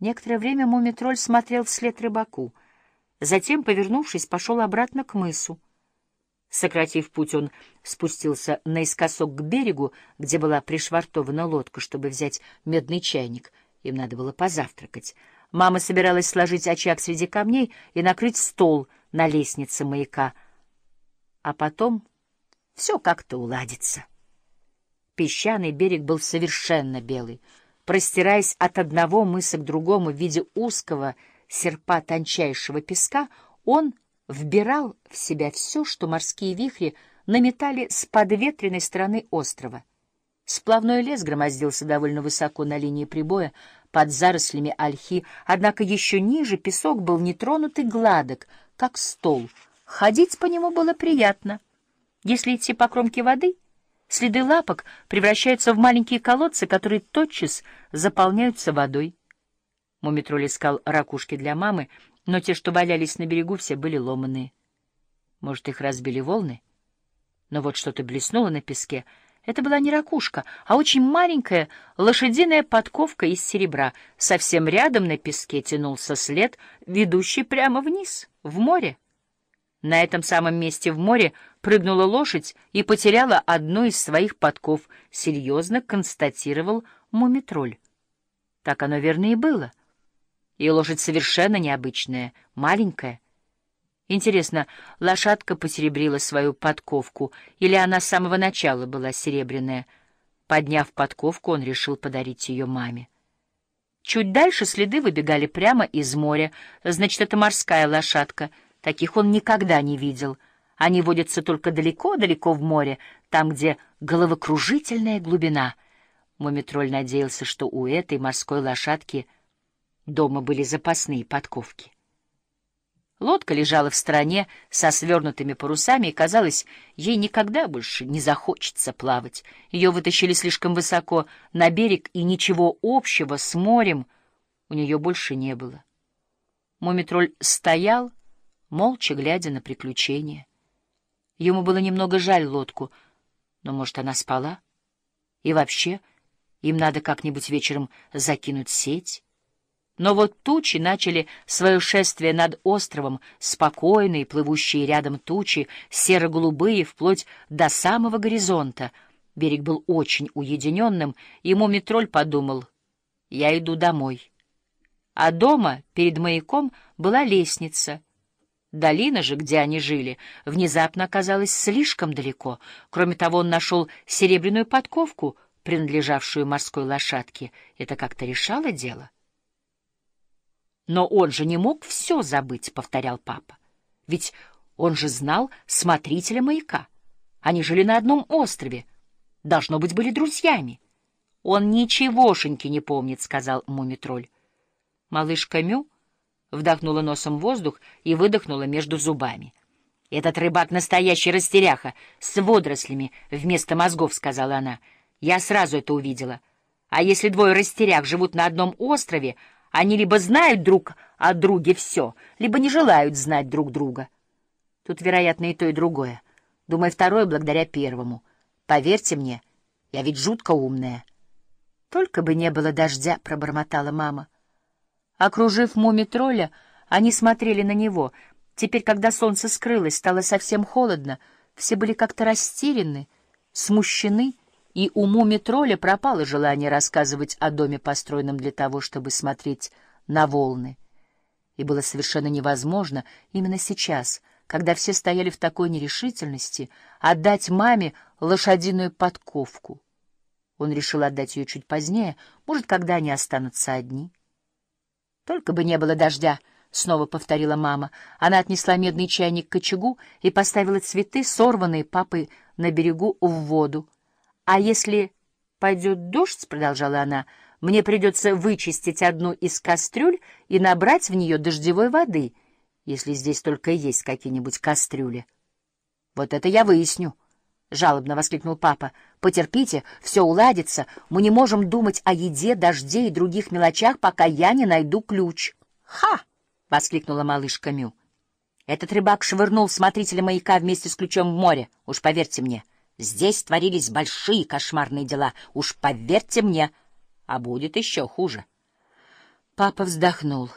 Некоторое время мумитроль смотрел вслед рыбаку. Затем, повернувшись, пошел обратно к мысу. Сократив путь, он спустился наискосок к берегу, где была пришвартована лодка, чтобы взять медный чайник. Им надо было позавтракать. Мама собиралась сложить очаг среди камней и накрыть стол на лестнице маяка. А потом все как-то уладится. Песчаный берег был совершенно белый — Простираясь от одного мыса к другому в виде узкого серпа тончайшего песка, он вбирал в себя все, что морские вихри наметали с подветренной стороны острова. Сплавной лес громоздился довольно высоко на линии прибоя, под зарослями ольхи, однако еще ниже песок был нетронутый гладок, как стол. Ходить по нему было приятно. Если идти по кромке воды — Следы лапок превращаются в маленькие колодцы, которые тотчас заполняются водой. Мумитроль искал ракушки для мамы, но те, что валялись на берегу, все были ломаные. Может, их разбили волны? Но вот что-то блеснуло на песке. Это была не ракушка, а очень маленькая лошадиная подковка из серебра. Совсем рядом на песке тянулся след, ведущий прямо вниз, в море. На этом самом месте в море прыгнула лошадь и потеряла одну из своих подков, серьезно констатировал мумитроль. Так оно верно и было. И лошадь совершенно необычная, маленькая. Интересно, лошадка посеребрила свою подковку, или она с самого начала была серебряная? Подняв подковку, он решил подарить ее маме. Чуть дальше следы выбегали прямо из моря, значит, это морская лошадка — Таких он никогда не видел. Они водятся только далеко-далеко в море, там, где головокружительная глубина. Мумитроль надеялся, что у этой морской лошадки дома были запасные подковки. Лодка лежала в стороне со свернутыми парусами, и, казалось, ей никогда больше не захочется плавать. Ее вытащили слишком высоко на берег, и ничего общего с морем у нее больше не было. Мумитроль стоял, молча глядя на приключения. Ему было немного жаль лодку, но, может, она спала? И вообще, им надо как-нибудь вечером закинуть сеть. Но вот тучи начали свое шествие над островом, спокойные, плывущие рядом тучи, серо-голубые, вплоть до самого горизонта. Берег был очень уединенным, ему Метроль подумал, «Я иду домой». А дома, перед маяком, была лестница — Долина же, где они жили, внезапно оказалась слишком далеко. Кроме того, он нашел серебряную подковку, принадлежавшую морской лошадке. Это как-то решало дело. «Но он же не мог все забыть», — повторял папа. «Ведь он же знал смотрителя маяка. Они жили на одном острове. Должно быть, были друзьями». «Он ничегошеньки не помнит», — сказал Мумитроль. Малышка Мю вдохнула носом воздух и выдохнула между зубами. «Этот рыбак настоящий растеряха, с водорослями вместо мозгов», — сказала она. «Я сразу это увидела. А если двое растерях живут на одном острове, они либо знают друг о друге все, либо не желают знать друг друга. Тут, вероятно, и то, и другое. Думаю, второе благодаря первому. Поверьте мне, я ведь жутко умная». «Только бы не было дождя», — пробормотала мама. Окружив муми-тролля, они смотрели на него. Теперь, когда солнце скрылось, стало совсем холодно. Все были как-то растеряны, смущены, и у муми-тролля пропало желание рассказывать о доме, построенном для того, чтобы смотреть на волны. И было совершенно невозможно именно сейчас, когда все стояли в такой нерешительности, отдать маме лошадиную подковку. Он решил отдать ее чуть позднее, может, когда они останутся одни. Только бы не было дождя, — снова повторила мама. Она отнесла медный чайник к очагу и поставила цветы, сорванные папой на берегу, в воду. — А если пойдет дождь, — продолжала она, — мне придется вычистить одну из кастрюль и набрать в нее дождевой воды, если здесь только есть какие-нибудь кастрюли. — Вот это я выясню. — жалобно воскликнул папа. — Потерпите, все уладится. Мы не можем думать о еде, дожде и других мелочах, пока я не найду ключ. — Ха! — воскликнула малышка Мю. Этот рыбак швырнул смотрителя маяка вместе с ключом в море. Уж поверьте мне, здесь творились большие кошмарные дела. Уж поверьте мне, а будет еще хуже. Папа вздохнул.